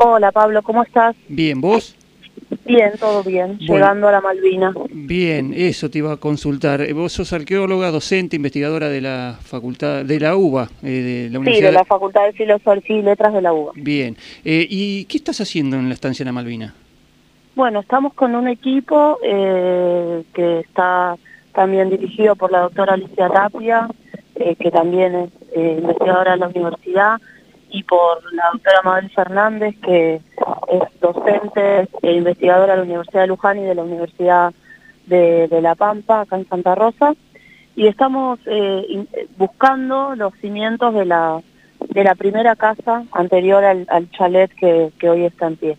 Hola Pablo, ¿cómo estás? Bien, ¿vos? Bien, todo bien, llegando a la Malvina. Bien, eso te iba a consultar. Eh, vos sos arqueóloga, docente, investigadora de la facultad, de la UBA, eh, de la Universidad... Sí, de la Facultad de Filosofía y Letras de la UBA. Bien, eh, ¿y qué estás haciendo en la estancia en la Malvina? Bueno, estamos con un equipo que está también dirigido por la doctora Alicia Tapia, que también es investigadora de la universidad, y por la doctora Mabel Fernández, que es docente e investigadora de la Universidad de Luján y de la Universidad de, La Pampa, acá en Santa Rosa, y estamos eh, buscando los cimientos de la, de la primera casa anterior al, chalet que, hoy está en pie,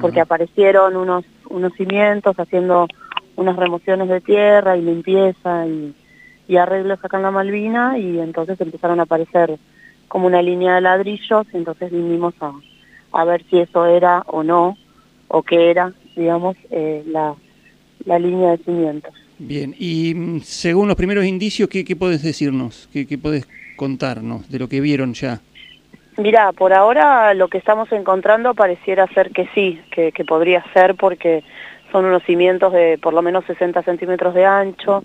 porque aparecieron unos, unos cimientos haciendo unas remociones de tierra y limpieza y, y arreglos acá en la Malvina, y entonces empezaron a aparecer como una línea de ladrillos, entonces vinimos a, a ver si eso era o no, o qué era, digamos, eh, la, la línea de cimientos. Bien, y mm, según los primeros indicios, ¿qué, qué podés decirnos? ¿Qué, ¿Qué podés contarnos de lo que vieron ya? Mira, por ahora lo que estamos encontrando pareciera ser que sí, que, que podría ser porque son unos cimientos de por lo menos 60 centímetros de ancho,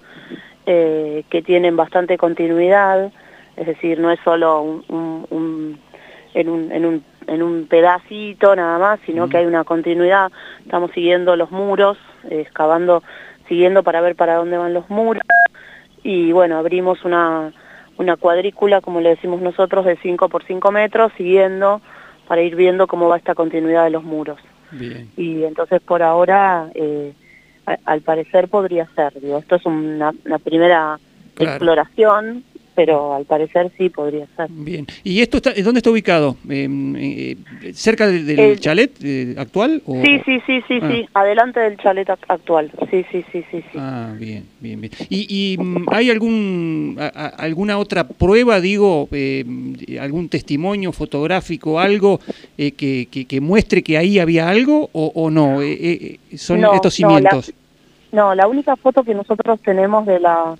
eh, que tienen bastante continuidad, es decir, no es solo un, en, un, en, un, en un pedacito nada más, sino que hay una continuidad, estamos siguiendo los muros, excavando, siguiendo para ver para dónde van los muros, y bueno, abrimos una, una cuadrícula, como le decimos nosotros, de 5 por 5 metros, siguiendo para ir viendo cómo va esta continuidad de los muros. Y entonces por ahora, eh, al parecer podría ser, digo, esto es una, primera exploración, pero al parecer sí podría ser. Bien. ¿Y esto está, dónde está ubicado? Em, eh, ¿Cerca del, chalet eh, actual? Sí, sí, sí, sí, sí, ah. adelante del chalet actual. Sí, sí, sí, sí, sí. Ah, bien, bien, bien. ¿Y, mm, hay algún alguna otra prueba, digo, em, algún testimonio fotográfico, algo eh, que, que, muestre que ahí había algo o, no? ¿Son estos cimientos? no, la única foto que nosotros tenemos de la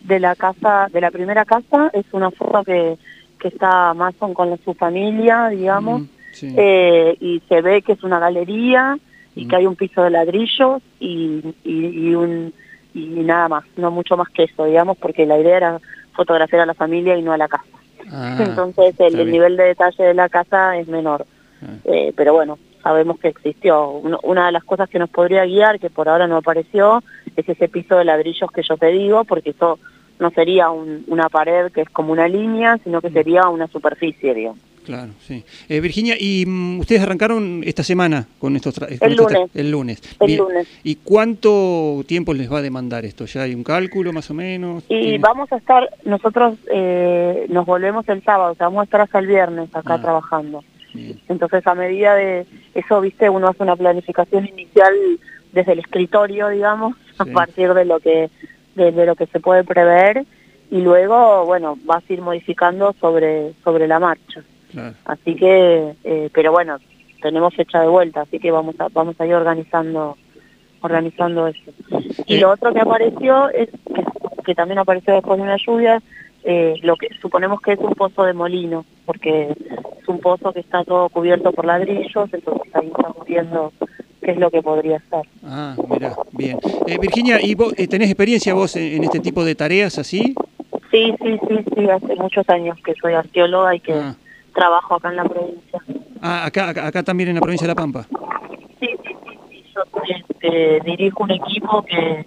de la casa, de la primera casa, es una foto que, que está Mason con su familia, digamos, mm, eh, y se ve que es una galería y que hay un piso de ladrillos y, y, un y nada más, no mucho más que eso, digamos, porque la idea era fotografiar a la familia y no a la casa. Ah, Entonces el, nivel de detalle de la casa es menor. Ah. Eh, pero bueno, sabemos que existió. una de las cosas que nos podría guiar, que por ahora no apareció, es ese piso de ladrillos que yo te digo, porque eso no sería una pared que es como una línea, sino que mm. sería una superficie, digamos. Claro, sí. Eh, Virginia, ¿y mm, ustedes arrancaron esta semana con estos el, lunes. el lunes. El lunes. ¿Y cuánto tiempo les va a demandar esto? ¿Ya hay un cálculo más o menos? Y vamos a estar, nosotros eh, nos volvemos el sábado, o sea, vamos a estar hasta el viernes acá ah, trabajando. Entonces, a medida de eso, viste, uno hace una planificación inicial desde el escritorio, digamos, a partir de lo que de, lo que se puede prever y luego, bueno, vas a ir modificando sobre sobre la marcha. Así que, eh, pero bueno, tenemos fecha de vuelta, así que vamos a vamos a ir organizando organizando eso. Y lo otro que apareció es que, también apareció después de una lluvia, eh, lo que suponemos que es un pozo de molino, porque un pozo que está todo cubierto por ladrillos, entonces ahí estamos viendo qué es lo que podría ser. Ah, mira, bien. Eh, Virginia, ¿y vos eh, tenés experiencia vos en, este tipo de tareas así? Sí, sí, sí, sí, hace muchos años que soy arqueóloga y que ah. trabajo acá en la provincia. Ah, acá, acá, también en la provincia de La Pampa. Sí, sí, sí, yo este, dirijo un equipo que,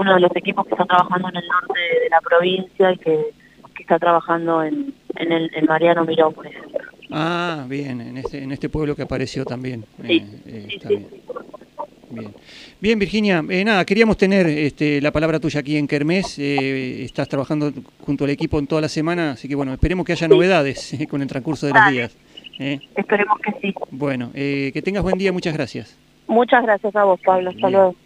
uno de los equipos que está trabajando en el norte de la provincia y que, que está trabajando en, en el en Mariano Miró, por ejemplo. Ah, bien, en este, en este pueblo que apareció también. Sí, eh, está bien. Bien. Virginia, eh, nada, queríamos tener este, la palabra tuya aquí en Kermés. Eh, estás trabajando junto al equipo en toda la semana, así que bueno, esperemos que haya novedades con el transcurso de los días. Esperemos que sí. Bueno, que tengas buen día, muchas gracias. Muchas gracias a vos, Pablo. Hasta luego.